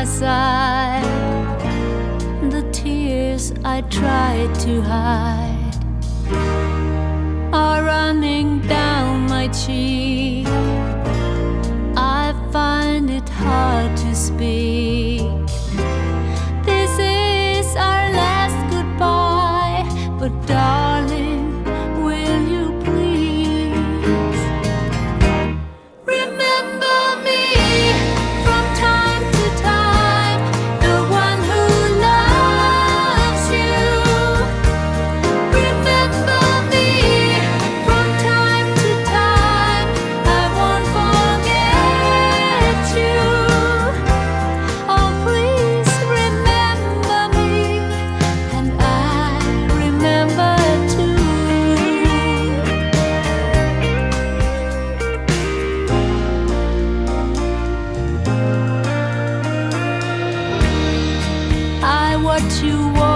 my side. The tears I tried to hide are running down my cheek. I find it hard to speak. Watch you walk